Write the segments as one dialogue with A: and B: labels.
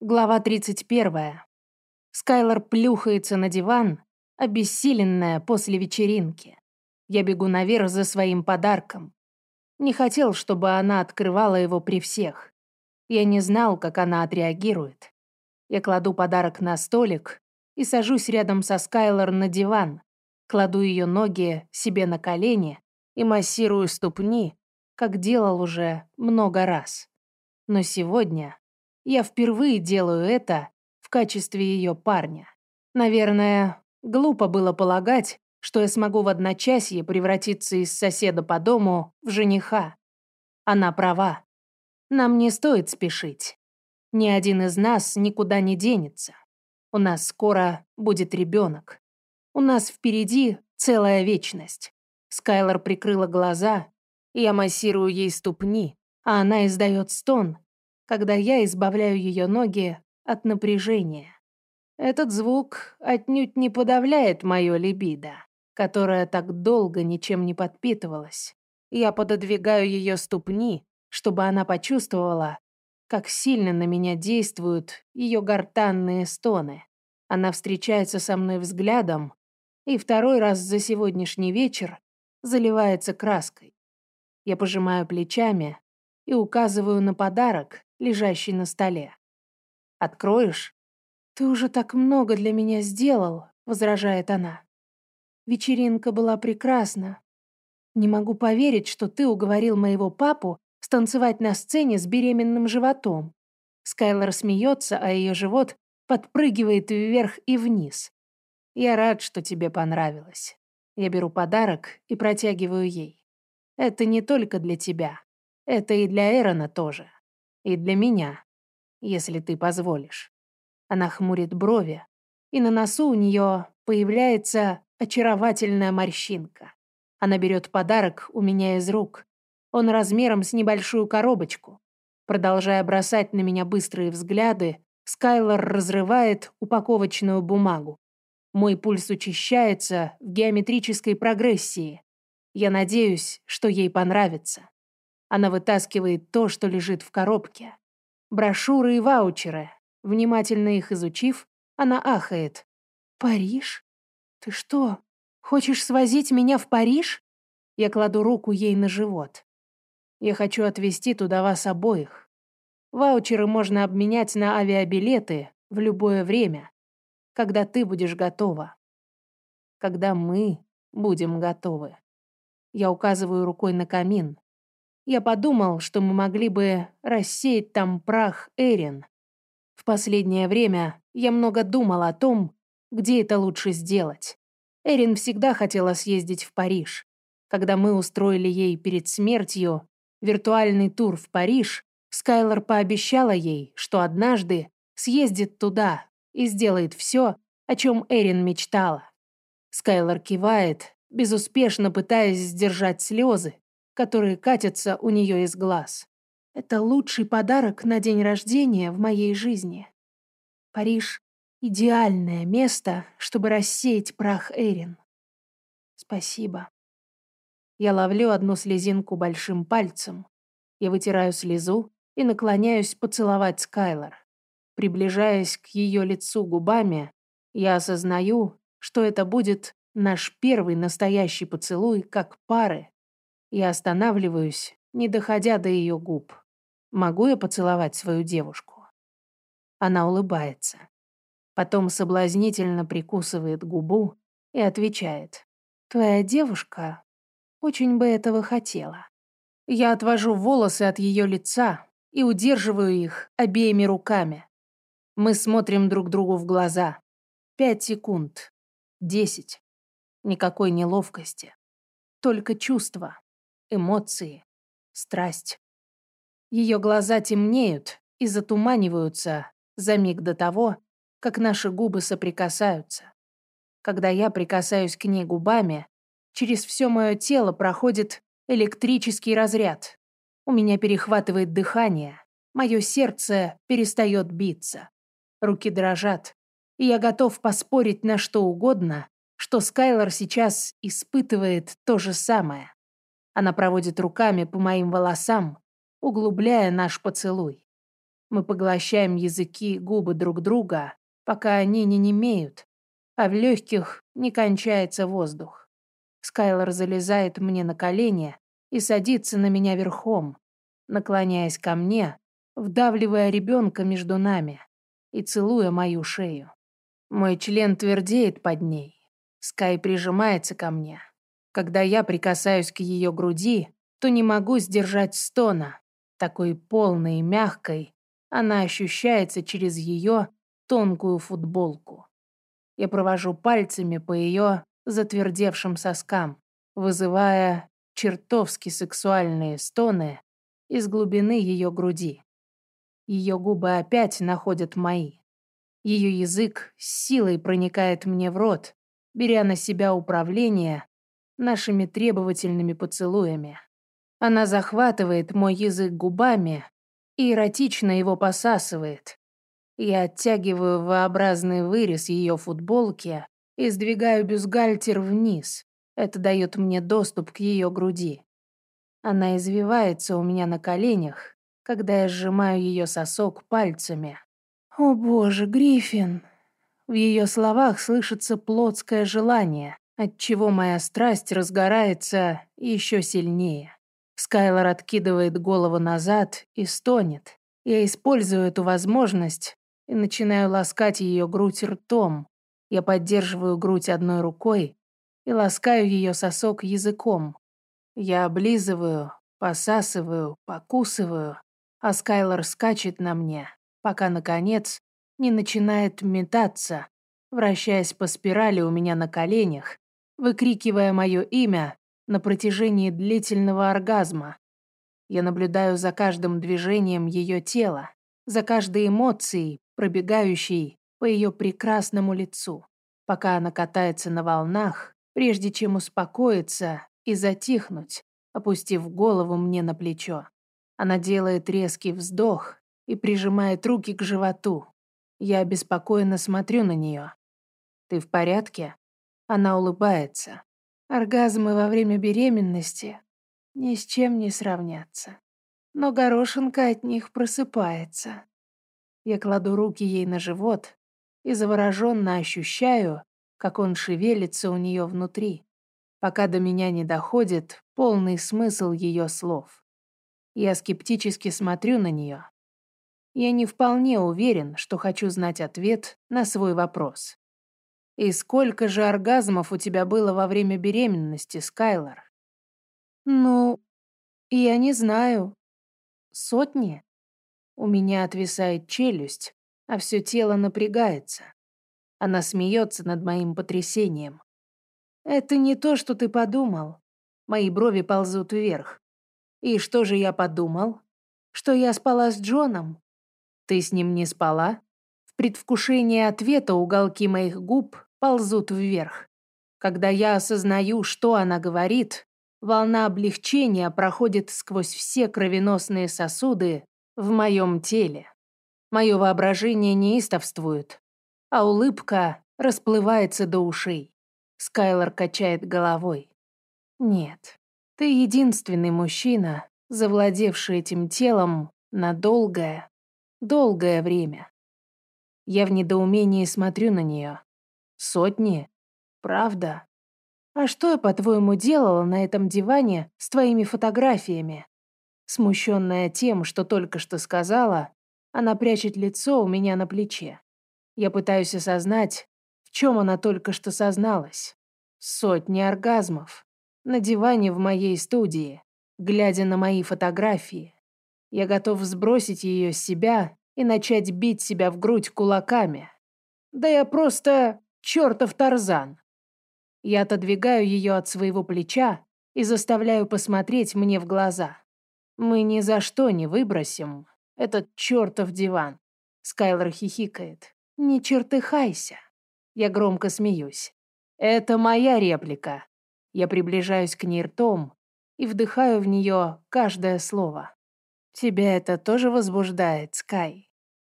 A: Глава 31. Скайлор плюхается на диван, обессиленная после вечеринки. Я бегу наверх за своим подарком. Не хотел, чтобы она открывала его при всех. Я не знал, как она отреагирует. Я кладу подарок на столик и сажусь рядом со Скайлор на диван, кладу ее ноги себе на колени и массирую ступни, как делал уже много раз. Но сегодня я впервые делаю это в качестве ее парня. Наверное, глупо было полагать, что я смогу в одночасье превратиться из соседа по дому в жениха. Она права. Нам не стоит спешить. Ни один из нас никуда не денется. У нас скоро будет ребенок. У нас впереди целая вечность. Скайлор прикрыла глаза, я массирую ей ступни, а она издает стон, когда я избавляю ее ноги от напряжения. Этот звук отнюдь не подавляет мое либидо, которое так долго ничем не подпитывалось. Я пододвигаю ее ступни, чтобы она почувствовала, как сильно на меня действуют ее гортанные стоны. Она встречается со мной взглядом и второй раз за сегодняшний вечер заливается краской. Я пожимаю плечами и указываю на подарок, лежащий на столе. «Откроешь?» «Ты уже так много для меня сделал», — возражает она. «Вечеринка была прекрасна. Не могу поверить, что ты уговорил моего папу станцевать на сцене с беременным животом». Скайлор смеется, а ее живот подпрыгивает вверх и вниз. «Я рад, что тебе понравилось». Я беру подарок и протягиваю ей. «Это не только для тебя. Это и для Эрона тоже». И для меня, если ты позволишь. Она хмурит брови, и на носу у нее появляется очаровательная морщинка. Она берет подарок у меня из рук. Он размером с небольшую коробочку. Продолжая бросать на меня быстрые взгляды, Скайлор разрывает упаковочную бумагу. Мой пульс учащается в геометрической прогрессии. Я надеюсь, что ей понравится. Она вытаскивает то, что лежит в коробке. Брошюры и ваучеры. Внимательно их изучив, она ахает. «Париж? Ты что, хочешь свозить меня в Париж?» Я кладу руку ей на живот. «Я хочу отвезти туда вас обоих. Ваучеры можно обменять на авиабилеты в любое время, когда ты будешь готова. Когда мы будем готовы». Я указываю рукой на камин. Я подумал, что мы могли бы рассеять там прах Эрин. В последнее время я много думал о том, где это лучше сделать. Эрин всегда хотела съездить в Париж. Когда мы устроили ей перед смертью виртуальный тур в Париж, Скайлор пообещала ей, что однажды съездит туда и сделает все, о чем Эрин мечтала. Скайлор кивает, безуспешно пытаясь сдержать слезы, которые катятся у нее из глаз. Это лучший подарок на день рождения в моей жизни. Париж — идеальное место, чтобы рассеять прах Эрин. Спасибо. Я ловлю одну слезинку большим пальцем. Я вытираю слезу и наклоняюсь поцеловать Скайлор. Приближаясь к ее лицу губами, я осознаю, что это будет наш первый настоящий поцелуй как пары, я останавливаюсь, не доходя до ее губ. Могу я поцеловать свою девушку? Она улыбается. Потом соблазнительно прикусывает губу и отвечает. «Твоя девушка очень бы этого хотела». Я отвожу волосы от ее лица и удерживаю их обеими руками. Мы смотрим друг другу в глаза. Пять секунд. Десять. Никакой неловкости. Только чувства эмоции, страсть. Ее глаза темнеют и затуманиваются за миг до того, как наши губы соприкасаются. Когда я прикасаюсь к ней губами, через все мое тело проходит электрический разряд. У меня перехватывает дыхание, мое сердце перестает биться. Руки дрожат, и я готов поспорить на что угодно, что Скайлор сейчас испытывает то же самое. Она проводит руками по моим волосам, углубляя наш поцелуй. Мы поглощаем языки губы друг друга, пока они не немеют, а в легких не кончается воздух. Скайлор залезает мне на колени и садится на меня верхом, наклоняясь ко мне, вдавливая ребенка между нами и целуя мою шею. Мой член твердеет под ней. Скай прижимается ко мне. Когда я прикасаюсь к ее груди, то не могу сдержать стона. Такой полной и мягкой она ощущается через ее тонкую футболку. Я провожу пальцами по ее затвердевшим соскам, вызывая чертовски сексуальные стоны из глубины ее груди. Ее губы опять находят мои. Ее язык силой проникает мне в рот, беря на себя управление нашими требовательными поцелуями. Она захватывает мой язык губами и эротично его посасывает. Я оттягиваю V-образный вырез ее футболки и сдвигаю бюстгальтер вниз. Это дает мне доступ к ее груди. Она извивается у меня на коленях, когда я сжимаю ее сосок пальцами. «О боже, Гриффин!» В ее словах слышится плотское желание, отчего моя страсть разгорается еще сильнее. Скайлор откидывает голову назад и стонет. Я использую эту возможность и начинаю ласкать ее грудь ртом. Я поддерживаю грудь одной рукой и ласкаю ее сосок языком. Я облизываю, посасываю, покусываю, а Скайлор скачет на мне, пока, наконец, не начинает метаться, вращаясь по спирали у меня на коленях, выкрикивая мое имя на протяжении длительного оргазма. Я наблюдаю за каждым движением ее тела, за каждой эмоцией, пробегающей по ее прекрасному лицу, пока она катается на волнах, прежде чем успокоиться и затихнуть, опустив голову мне на плечо. Она делает резкий вздох и прижимает руки к животу. Я обеспокоенно смотрю на нее. «Ты в порядке?» Она улыбается. Оргазмы во время беременности ни с чем не сравнятся. Но горошинка от них просыпается. Я кладу руки ей на живот и завороженно ощущаю, как он шевелится у нее внутри, пока до меня не доходит полный смысл ее слов. Я скептически смотрю на нее. Я не вполне уверен, что хочу знать ответ на свой вопрос. И сколько же оргазмов у тебя было во время беременности, Скайлор? Ну, я не знаю. Сотни? У меня отвисает челюсть, а все тело напрягается. Она смеется над моим потрясением. Это не то, что ты подумал. Мои брови ползут вверх. И что же я подумал? Что я спала с Джоном? Ты с ним не спала? В предвкушении ответа уголки моих губ ползут вверх. Когда я осознаю, что она говорит, волна облегчения проходит сквозь все кровеносные сосуды в моем теле. Мое воображение неистовствует, а улыбка расплывается до ушей. Скайлор качает головой. Нет, ты единственный мужчина, завладевший этим телом на долгое, долгое время. Я в недоумении смотрю на нее. Сотни? Правда? А что я, по-твоему, делала на этом диване с твоими фотографиями? Смущенная тем, что только что сказала, она прячет лицо у меня на плече. Я пытаюсь осознать, в чем она только что созналась. Сотни оргазмов. На диване в моей студии, глядя на мои фотографии. Я готов сбросить ее с себя и начать бить себя в грудь кулаками. Да я просто чертов Тарзан. Я отодвигаю ее от своего плеча и заставляю посмотреть мне в глаза. Мы ни за что не выбросим этот чертов диван. Скайлор хихикает. Не чертыхайся. Я громко смеюсь. Это моя реплика. Я приближаюсь к ней ртом и вдыхаю в нее каждое слово. Тебя это тоже возбуждает, Скай?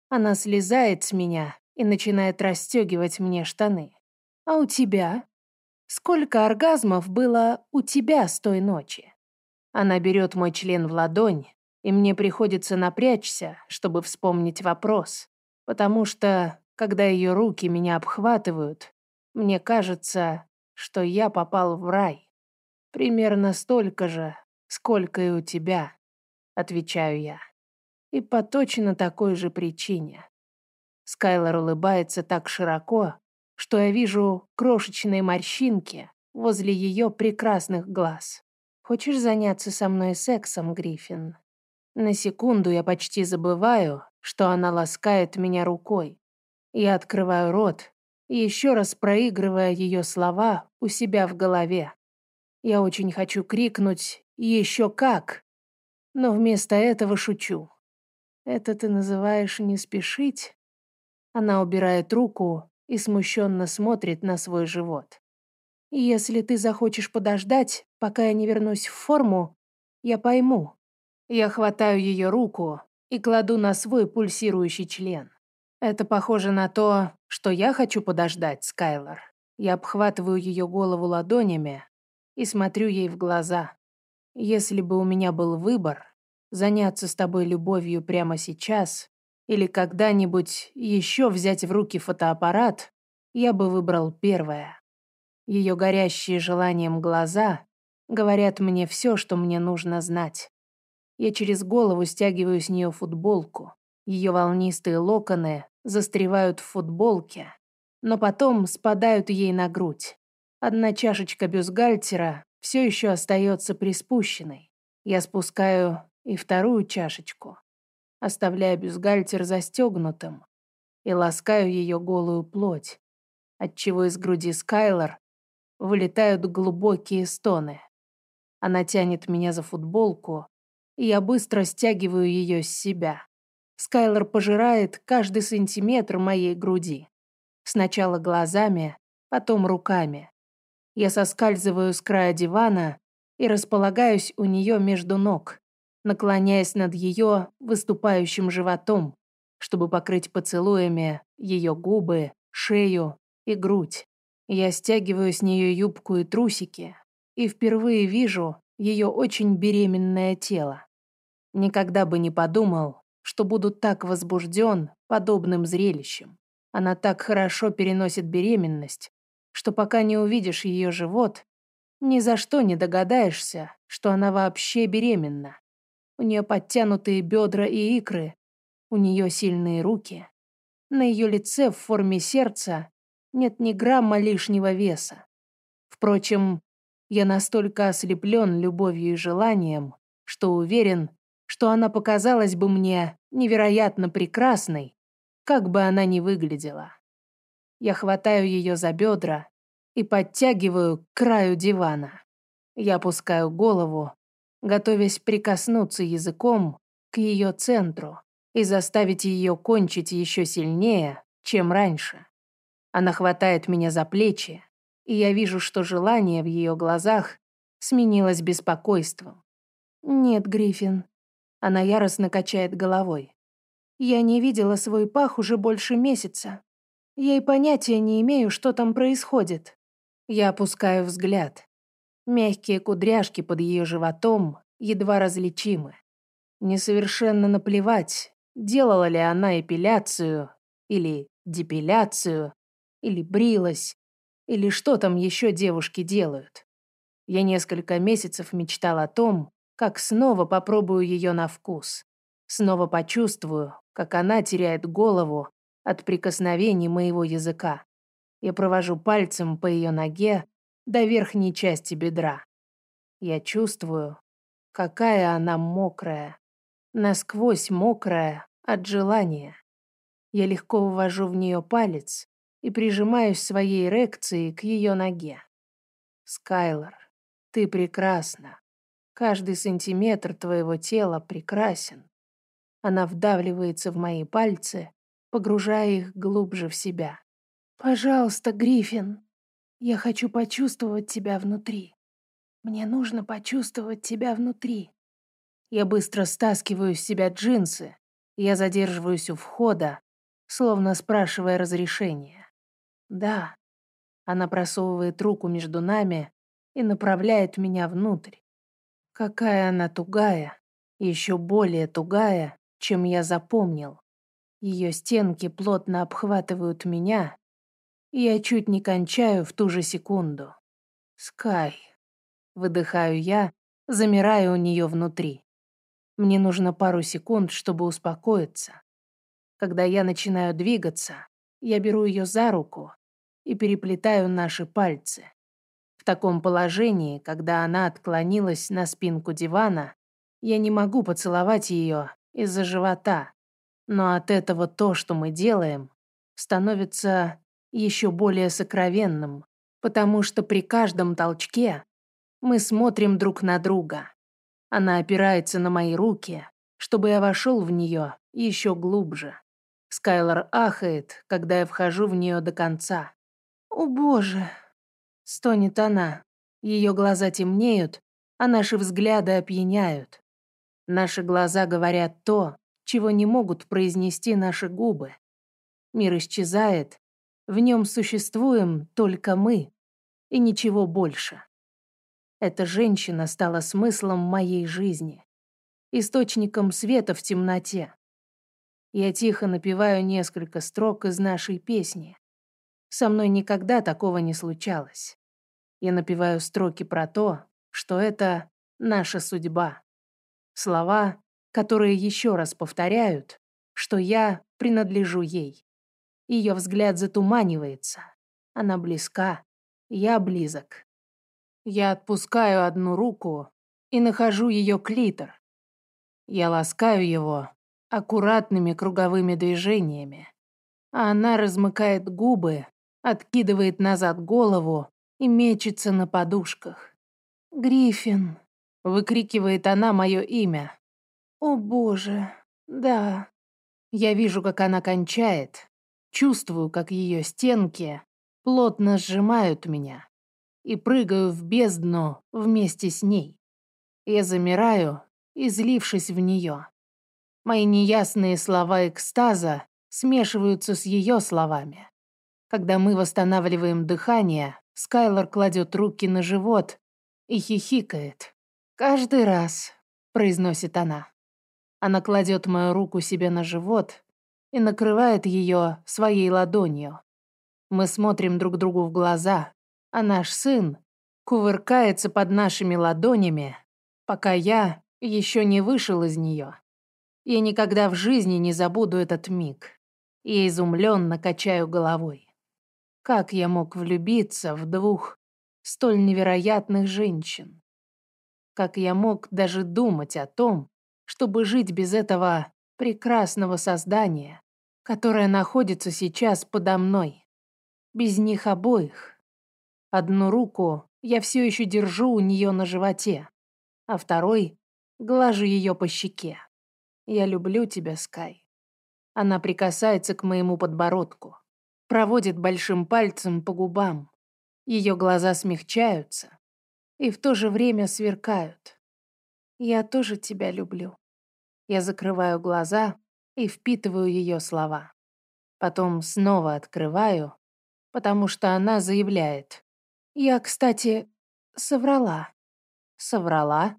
A: Она слезает с меня и начинает расстегивать мне штаны. А у тебя? Сколько оргазмов было у тебя с той ночи? Она берет мой член в ладонь И мне приходится напрячься, чтобы вспомнить вопрос, потому что, когда ее руки меня обхватывают, мне кажется, что я попал в рай. Примерно столько же, сколько и у тебя, отвечаю я. И по точно такой же причине. Скайлор улыбается так широко, что я вижу крошечные морщинки возле ее прекрасных глаз. Хочешь заняться со мной сексом, Гриффин? На секунду я почти забываю, что она ласкает меня рукой. Я открываю рот, еще раз проигрывая ее слова у себя в голове. Я очень хочу крикнуть «Еще как!», но вместо этого шучу. «Это ты называешь не спешить?» Она убирает руку и смущенно смотрит на свой живот. «Если ты захочешь подождать, пока я не вернусь в форму, я пойму». Я хватаю ее руку и кладу на свой пульсирующий член. Это похоже на то, что я хочу подождать, Скайлор. Я обхватываю ее голову ладонями и смотрю ей в глаза. Если бы у меня был выбор, заняться с тобой любовью прямо сейчас или когда-нибудь еще взять в руки фотоаппарат, я бы выбрал первое. Ее горящие желанием глаза говорят мне все, что мне нужно знать. Я через голову стягиваю с нее футболку. Ее волнистые локоны застревают в футболке, но потом спадают ей на грудь. Одна чашечка бюстгальтера все еще остается приспущенной. Я спускаю и вторую чашечку, оставляя бюстгальтер застегнутым, и ласкаю ее голую плоть, отчего из груди Скайлор вылетают глубокие стоны. Она тянет меня за футболку, и я быстро стягиваю ее с себя. Скайлор пожирает каждый сантиметр моей груди. Сначала глазами, потом руками. Я соскальзываю с края дивана и располагаюсь у нее между ног, наклоняясь над ее выступающим животом, чтобы покрыть поцелуями ее губы, шею и грудь. Я стягиваю с нее юбку и трусики и впервые вижу ее очень беременное тело. Никогда бы не подумал, что буду так возбужден подобным зрелищем. Она так хорошо переносит беременность, что пока не увидишь ее живот, ни за что не догадаешься, что она вообще беременна. У нее подтянутые бедра и икры, у нее сильные руки. На ее лице в форме сердца нет ни грамма лишнего веса. Впрочем, я настолько ослеплен любовью и желанием, что уверен, что она показалась бы мне невероятно прекрасной, как бы она ни выглядела. Я хватаю ее за бедра и подтягиваю к краю дивана. Я опускаю голову, готовясь прикоснуться языком к ее центру и заставить ее кончить еще сильнее, чем раньше. Она хватает меня за плечи, и я вижу, что желание в ее глазах сменилось беспокойством. «Нет, Гриффин, она яростно качает головой. Я не видела свой пах уже больше месяца. Я и понятия не имею, что там происходит. Я опускаю взгляд. Мягкие кудряшки под ее животом едва различимы. Несовершенно наплевать, делала ли она эпиляцию или депиляцию, или брилась, или что там еще девушки делают. Я несколько месяцев мечтал о том, как снова попробую ее на вкус. Снова почувствую, как она теряет голову от прикосновений моего языка. Я провожу пальцем по ее ноге до верхней части бедра. Я чувствую, какая она мокрая, насквозь мокрая от желания. Я легко ввожу в нее палец и прижимаюсь своей эрекцией к ее ноге. Скайлор, ты прекрасна. Каждый сантиметр твоего тела прекрасен. Она вдавливается в мои пальцы, погружая их глубже в себя. Пожалуйста, Гриффин, я хочу почувствовать тебя внутри. Мне нужно почувствовать тебя внутри. Я быстро стаскиваю с себя джинсы. Я задерживаюсь у входа, словно спрашивая разрешения. Да. Она просовывает руку между нами и направляет меня внутрь. Какая она тугая. Еще более тугая, чем я запомнил. Ее стенки плотно обхватывают меня, я чуть не кончаю в ту же секунду. «Скай», — выдыхаю я, замираю у нее внутри. Мне нужно пару секунд, чтобы успокоиться. Когда я начинаю двигаться, я беру ее за руку и переплетаю наши пальцы. В таком положении, когда она отклонилась на спинку дивана, я не могу поцеловать ее из-за живота, но от этого то, что мы делаем, становится еще более сокровенным, потому что при каждом толчке мы смотрим друг на друга. Она опирается на мои руки, чтобы я вошел в нее еще глубже. Скайлор ахает, когда я вхожу в нее до конца. «О боже!» — стонет она. Ее глаза темнеют, а наши взгляды опьяняют. Наши глаза говорят то, чего не могут произнести наши губы. Мир исчезает, в нем существуем только мы и ничего больше. Эта женщина стала смыслом моей жизни, источником света в темноте. Я тихо напеваю несколько строк из нашей песни. Со мной никогда такого не случалось. Я напеваю строки про то, что это наша судьба. Слова, которые еще раз повторяют, что я принадлежу ей. Ее взгляд затуманивается. Она близка, я близок. Я отпускаю одну руку и нахожу ее клитор. Я ласкаю его аккуратными круговыми движениями, а она размыкает губы, откидывает назад голову и мечется на подушках. «Гриффин», — выкрикивает она мое имя, о боже, да. Я вижу, как она кончает, чувствую, как ее стенки плотно сжимают меня и прыгаю в бездну вместе с ней. Я замираю, излившись в нее. Мои неясные слова экстаза смешиваются с ее словами. Когда мы восстанавливаем дыхание, Скайлор кладет руки на живот и хихикает. «Каждый раз», — произносит она. Она кладет мою руку себе на живот и накрывает ее своей ладонью. Мы смотрим друг другу в глаза, а наш сын кувыркается под нашими ладонями, пока я еще не вышел из нее. Я никогда в жизни не забуду этот миг. Я изумленно качаю головой. Как я мог влюбиться в двух столь невероятных женщин? Как я мог даже думать о том, чтобы жить без этого прекрасного создания, которое находится сейчас подо мной. Без них обоих. Одну руку я все еще держу у нее на животе, а второй глажу ее по щеке. Я люблю тебя, Скай. Она прикасается к моему подбородку, проводит большим пальцем по губам. Ее глаза смягчаются и в то же время сверкают. Я тоже тебя люблю. Я закрываю глаза и впитываю ее слова. Потом снова открываю, потому что она заявляет. Я, кстати, соврала. Соврала?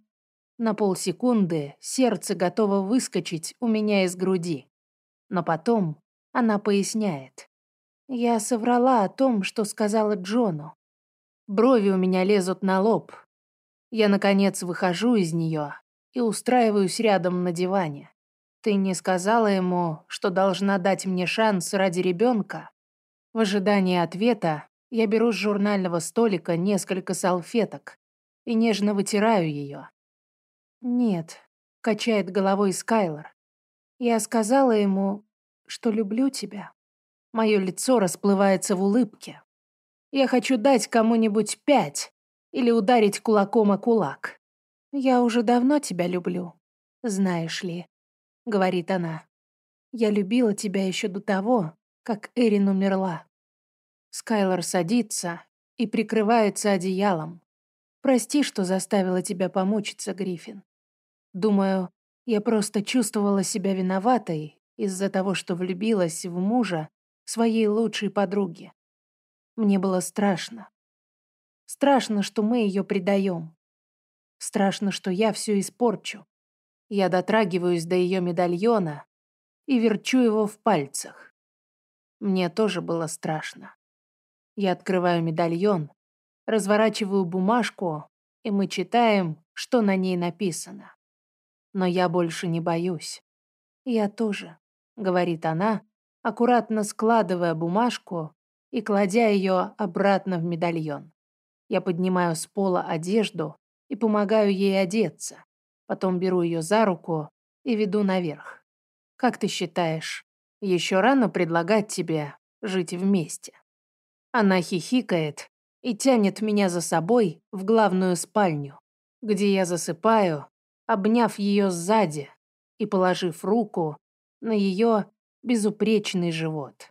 A: На полсекунды сердце готово выскочить у меня из груди. Но потом она поясняет. Я соврала о том, что сказала Джону. Брови у меня лезут на лоб. Я, наконец, выхожу из нее и устраиваюсь рядом на диване. Ты не сказала ему, что должна дать мне шанс ради ребенка? В ожидании ответа я беру с журнального столика несколько салфеток и нежно вытираю ее. «Нет», — качает головой Скайлор. «Я сказала ему, что люблю тебя». Мое лицо расплывается в улыбке. Я хочу дать кому-нибудь пять или ударить кулаком о кулак. «Я уже давно тебя люблю, знаешь ли», — говорит она. «Я любила тебя еще до того, как Эрин умерла». Скайлор садится и прикрывается одеялом. «Прости, что заставила тебя помучиться, Гриффин. Думаю, я просто чувствовала себя виноватой из-за того, что влюбилась в мужа своей лучшей подруги. Мне было страшно. Страшно, что мы ее предаем. Страшно, что я все испорчу. Я дотрагиваюсь до ее медальона и верчу его в пальцах. Мне тоже было страшно. Я открываю медальон, разворачиваю бумажку, и мы читаем, что на ней написано. Но я больше не боюсь. Я тоже, говорит она, аккуратно складывая бумажку и кладя ее обратно в медальон. Я поднимаю с пола одежду и помогаю ей одеться. Потом беру ее за руку и веду наверх. Как ты считаешь, еще рано предлагать тебе жить вместе? Она хихикает и тянет меня за собой в главную спальню, где я засыпаю, обняв ее сзади и положив руку на ее безупречный живот.